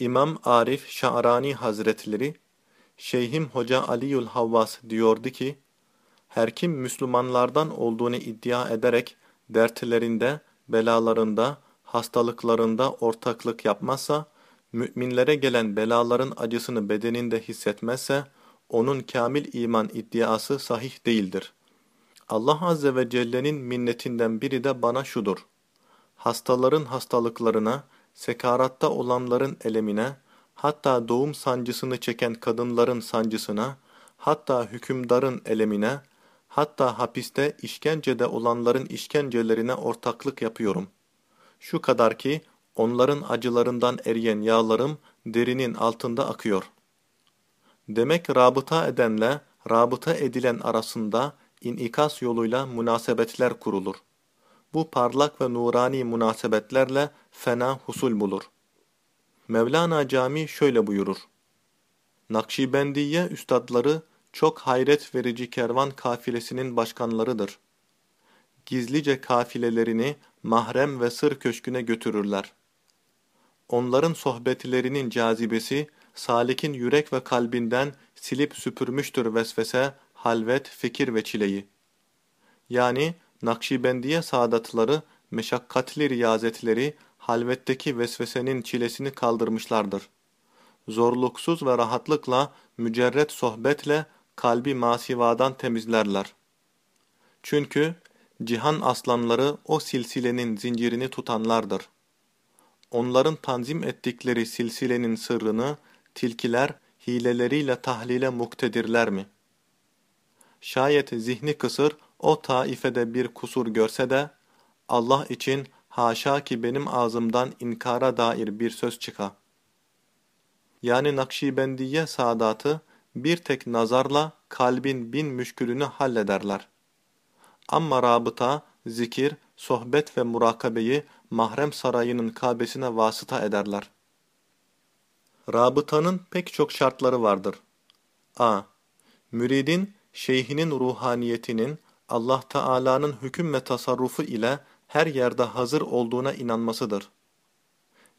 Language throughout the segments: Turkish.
İmam Arif Şa'rani Hazretleri, Şeyhim Hoca Aliyül Havvas diyordu ki, her kim Müslümanlardan olduğunu iddia ederek dertlerinde, belalarında, hastalıklarında ortaklık yapmazsa, müminlere gelen belaların acısını bedeninde hissetmezse, onun kamil iman iddiası sahih değildir. Allah Azze ve Celle'nin minnetinden biri de bana şudur. Hastaların hastalıklarına, sekaratta olanların elemine, hatta doğum sancısını çeken kadınların sancısına, hatta hükümdarın elemine, hatta hapiste işkencede olanların işkencelerine ortaklık yapıyorum. Şu kadar ki, onların acılarından eriyen yağlarım derinin altında akıyor. Demek rabıta edenle rabıta edilen arasında inikas yoluyla münasebetler kurulur. Bu parlak ve nurani münasebetlerle fena husul bulur. Mevlana Cami şöyle buyurur. Nakşibendiye üstadları çok hayret verici kervan kafilesinin başkanlarıdır. Gizlice kafilelerini mahrem ve sır köşküne götürürler. Onların sohbetlerinin cazibesi, salikin yürek ve kalbinden silip süpürmüştür vesvese, halvet, fikir ve çileyi. Yani Nakşibendiye saadatları, meşakkatli riyazetleri, halvetteki vesvesenin çilesini kaldırmışlardır. Zorluksuz ve rahatlıkla, mücerret sohbetle kalbi masivadan temizlerler. Çünkü cihan aslanları o silsilenin zincirini tutanlardır. Onların tanzim ettikleri silsilenin sırrını tilkiler hileleriyle tahlile muktedirler mi? Şayet zihni kısır o taifede bir kusur görse de Allah için haşa ki benim ağzımdan inkara dair bir söz çıka. Yani Nakşibendiye saadatı bir tek nazarla kalbin bin müşkülünü hallederler. Ama rabıta, zikir, sohbet ve murakabeyi mahrem sarayının kabesine vasıta ederler. Rabıtanın pek çok şartları vardır. a. Müridin, şeyhinin ruhaniyetinin, Allah Teala'nın hüküm ve tasarrufu ile her yerde hazır olduğuna inanmasıdır.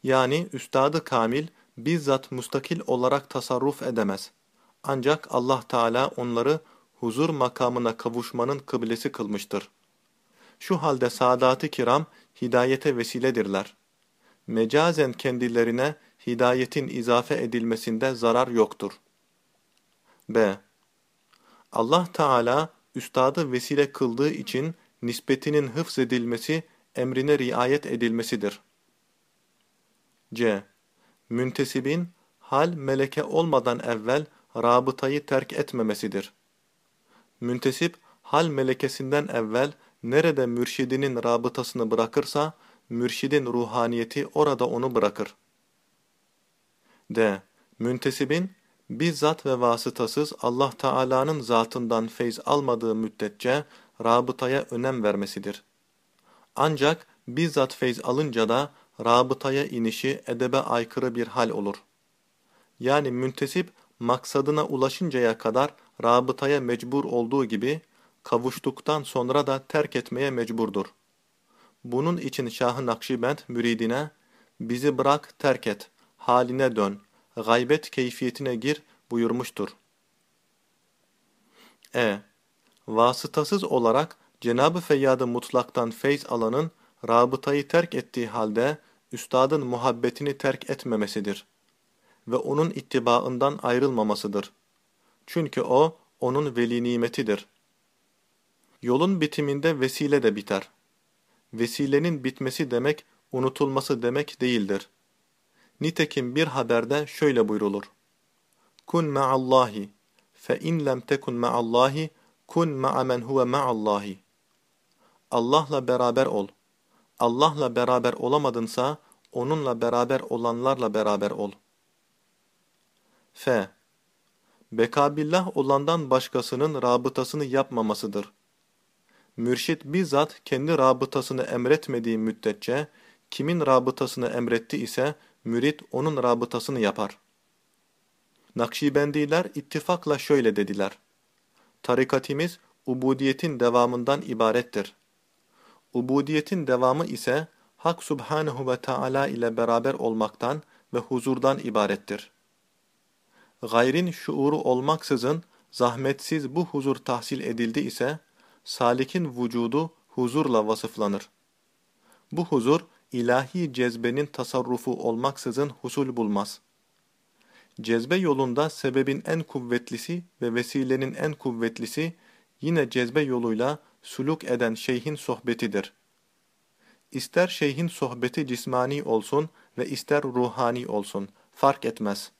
Yani üstadı kamil bizzat mustakil olarak tasarruf edemez. Ancak Allah Teala onları huzur makamına kavuşmanın kıblesi kılmıştır. Şu halde saadat-ı kiram hidayete vesiledirler. Mecazen kendilerine hidayetin izafe edilmesinde zarar yoktur. B. Allah Teala üstadı vesile kıldığı için nispetinin hıfz edilmesi, emrine riayet edilmesidir. C. Müntesibin, hal meleke olmadan evvel rabıtayı terk etmemesidir. Müntesip, hal melekesinden evvel nerede mürşidinin rabıtasını bırakırsa, mürşidin ruhaniyeti orada onu bırakır. D. Müntesibin, bizzat ve vasıtasız Allah Teala'nın zatından feyz almadığı müddetçe rabıtaya önem vermesidir. Ancak bizzat feyz alınca da rabıtaya inişi edebe aykırı bir hal olur. Yani müntesip maksadına ulaşıncaya kadar rabıtaya mecbur olduğu gibi kavuştuktan sonra da terk etmeye mecburdur. Bunun için Şah-ı Nakşibend müridine bizi bırak terk et, haline dön, gaybet keyfiyetine gir buyurmuştur. E. Vasıtasız olarak Cenab-ı Feyyad-ı Mutlak'tan feyz alanın rabıtayı terk ettiği halde üstadın muhabbetini terk etmemesidir ve onun ittibaından ayrılmamasıdır. Çünkü o, onun veli nimetidir. Yolun bitiminde vesile de biter. Vesilenin bitmesi demek, unutulması demek değildir. Nitekim bir haberde şöyle buyrulur. Kun ma'allahi, fe in lem tekun ma'allahi, kun ma'a men huve ma'allahi. Allah'la beraber ol. Allah'la beraber olamadınsa, onunla beraber olanlarla beraber ol. F. Bekabillah olandan başkasının rabıtasını yapmamasıdır. Mürşit bizzat kendi rabıtasını emretmediği müddetçe, kimin rabıtasını emretti ise, mürit onun rabıtasını yapar. Nakşibendiler ittifakla şöyle dediler. Tarikatimiz, ubudiyetin devamından ibarettir. Ubudiyetin devamı ise, Hak Subhanehu ve Teala ile beraber olmaktan, ve huzurdan ibarettir. Gayrin şuuru olmaksızın zahmetsiz bu huzur tahsil edildi ise, salikin vücudu huzurla vasıflanır. Bu huzur, ilahi cezbenin tasarrufu olmaksızın husul bulmaz. Cezbe yolunda sebebin en kuvvetlisi ve vesilenin en kuvvetlisi, yine cezbe yoluyla suluk eden şeyhin sohbetidir. İster şeyhin sohbeti cismani olsun ve ister ruhani olsun, fark etmez.